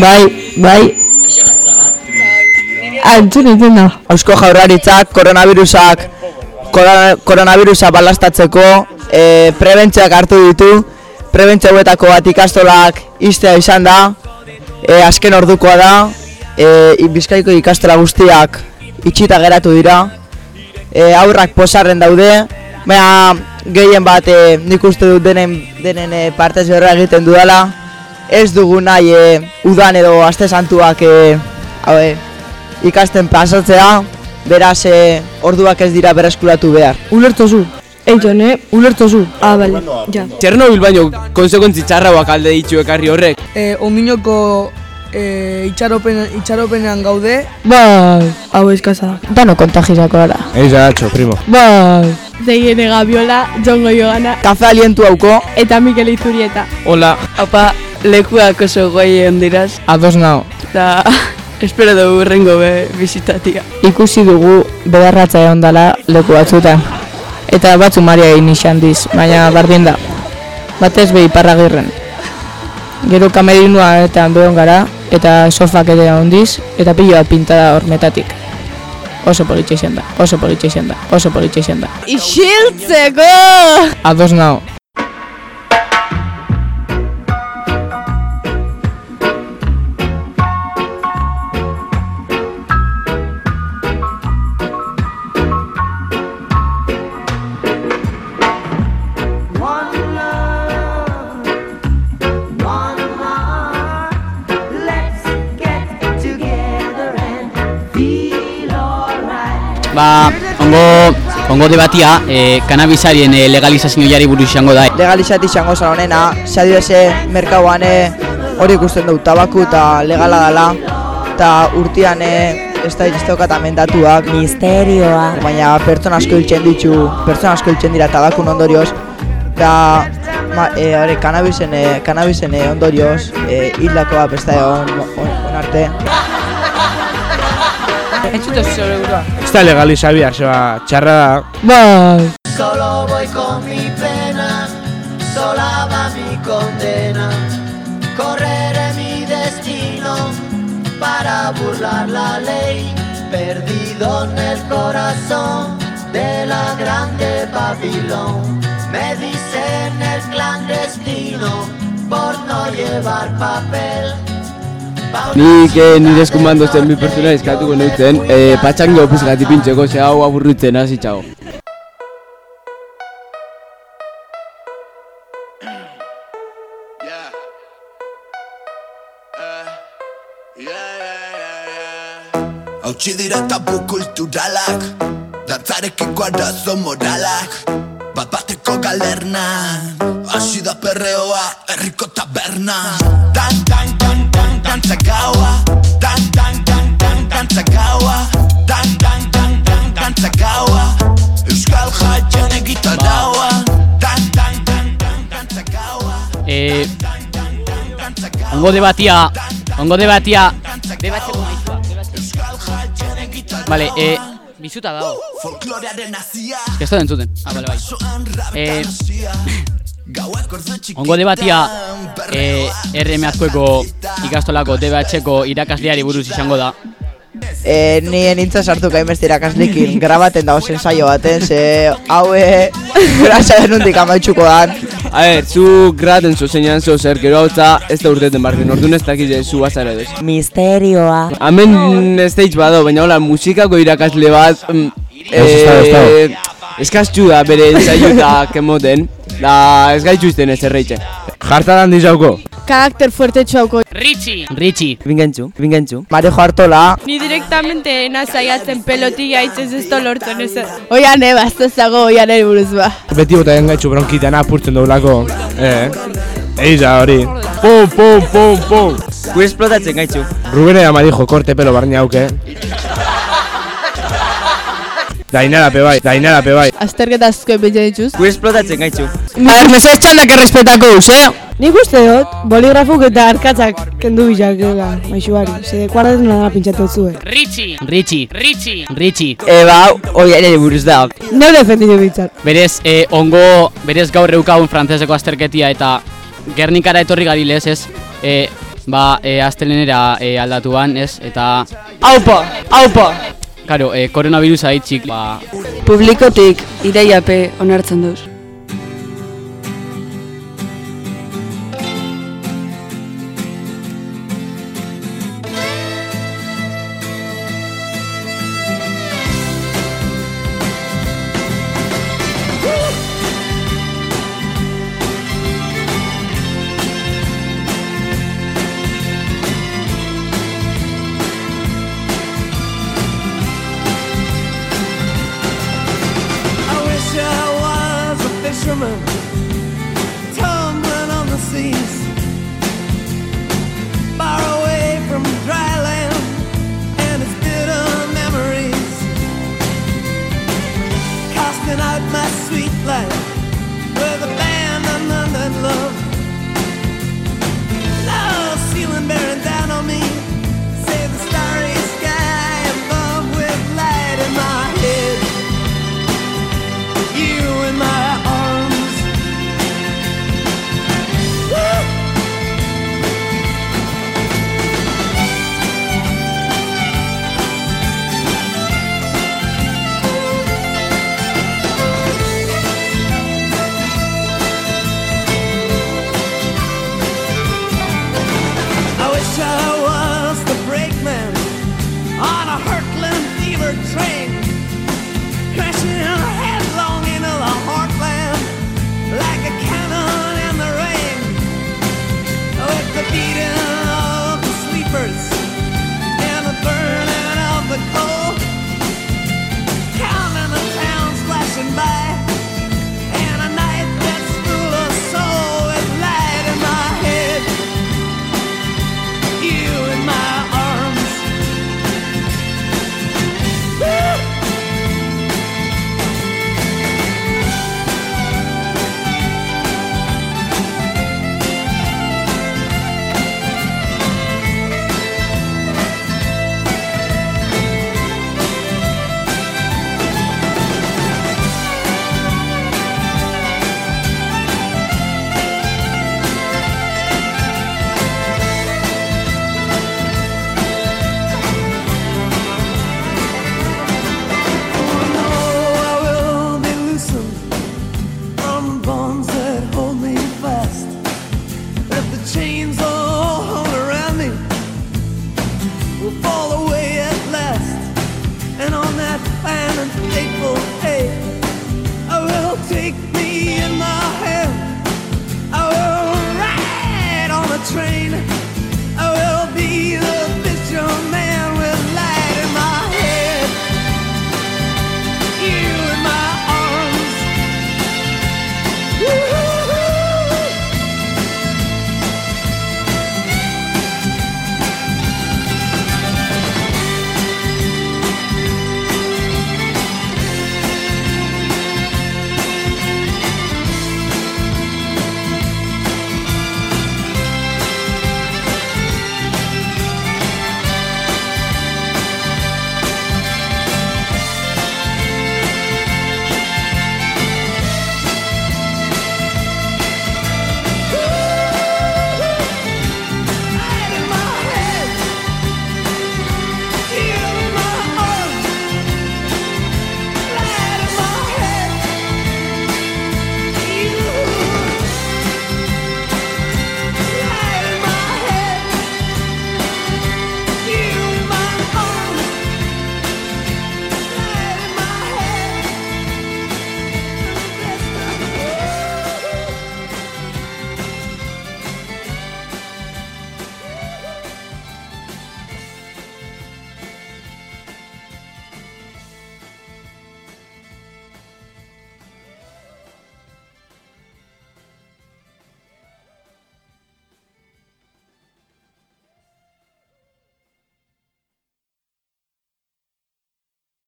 Bai, bai. Antzun egiten da. Eusko jaurlaritzak koronavirusak korona- koronavirusa balastatzeko e, prebentziak hartu ditu. Prebentzio hauetako bat ikastolak iztea izan da. E, azken ordukoa da. E, Bizkaiko ikastola guztiak itxita geratu dira. E, aurrak posarren daude. Baina gehien bat e, nik uste dut denen, denen e, partez berra egiten dudala. Ez dugu nahi e, udan edo aste santuak e, hau, e, ikasten pasatzea, beraz e, orduak ez dira berreskuratu behar. Ulertozu. Eiton, eh? Ulertozu. Ah, bale. Ja. Txernobil baino konsekuentzi txarrauak alde ditu ekarri horrek. E, ominoko e, itxaropen, itxaropenean gaude, Bai. Hau eskasa. Dano kontagizako gara. Eiza atxo, primo. Bai. Zeiene Gabiola, Jongo Jogana Kafe alientu hauko, eta Mikel Izurieta. Hola, apa, lekuak oso guai ondiraz, Ados nao. eta espero dugu urrengo be bizitatia. Ikusi dugu bedarratza egon dela leku batzutan. Eta batzu maria egin diz, baina bardin da. Batez behi parragirren. Gero kamerinua eta behon gara, eta sofak ere ondiz, eta pilo bat pintada hormetatik. Oso politxe da, oso politxe da, oso politxe da. Isiltzeko! Ados nao. Ba, ongo, ongo debatia, e, kanabisarien e, legalizazio jari buruz izango da. legalizati izango zan honena, sadioese merkauan hori ikusten dut tabaku eta legala dela, eta urtean ez da ez daukat amendatuak, Misterioa. baina pertsona asko hiltzen ditu, pertsona asko hiltzen dira tabakun ondorioz, eta ma, e, hori, kanabisen, e, kanabisen e, ondorioz, e, hildakoa besta on, on, on arte. Entzute zure burua. Ez da legalizabia, zeba, txarra da. Bai. Solo voy con mi pena, sola va mi condena. Correré mi destino para burlar la ley, perdido en el corazón de la grande Babilón. Me dicen el clandestino por no llevar papel. Nik eh, nire eskumando zen bi pertsona eskatuko neutzen, eh, patxango pizgati pintxeko, ze hau aburrutzen hasi txago. Hautsi dira tabu kulturalak Dantzarekiko arazo moralak Bat bateko galernan Hasi da perreoa herriko taberna Dan, dan, dan, dan, dantza gaua Dan, dan, dan, dan, dantza gaua Dan, dan, dan, dan, dantza gaua Euskal jaien egitaraua Dan, dan, dan, dan, dantza gaua E, ongo debatia, ongo debatia, debatzeko. Vale, e, bizuta dago. Folklorearen nazia Ez da entzuten. Ah, vale, bai. Eh, Ongo debatia, e, RM azkoeko ikastolako DBH-ko irakasleari buruz izango da. E, ni nintzen sartu gainbeste irakaslekin grabaten dago saio baten, ze haue grasa denundik amaitxuko dan. A ber, zu graten zo zeinan zo zer, gero hau za, ez da urteten barken, orduan ez dakit zu bazara edo. Misterioa. Hemen stage bado, baina hola, musikako irakasle bat, mm, eh, eskaztxu da bere ensaio eta kemoten, da ez gaitxu izten ez erreitxe. Jartaran dizauko. Karakter fuerte txauko. Richie! Richie! Bingentzu, bingentzu. Marejo hartola, Ni directamente nazaiatzen pelotik gaitzez ez lortzen ez. Oian, eh, baztezago, oian ere buruz ba. Beti bota gaitxu bronkitan apurtzen dugulako. Eh? Eiza hori. Pum, pum, pum, pum. Gu esplotatzen gaitxu. Rubene ama dijo, korte pelo barne hauke. Dainara pebai, dainara pebai. Azterketa azko epetia dituz. Gu esplotatzen gaitzu. Bai, bai, baina, mesoez txandak errespetako uz, eh? Nik uste dut, boligrafuk eta arkatzak kendu bilak dela, maixuari. Zede, kuardaten nada pintxatu zuen. Ritxi! Ritxi! Ritxi! Ritxi! Eba, eh, hoi ere buruz da. Neu defendidu bitzat. Berez, eh, ongo, berez gaur eukagun frantzeseko azterketia eta Gernikara etorri gari lez, ez? Eh, ba, eh, aztelenera eh, aldatuan, ez? Eta... Aupa! Aupa! Karo, e, koronavirusa itxik, ba... Publikotik, ideiape, onartzen duz. seems fall away at last. And on that fine and fateful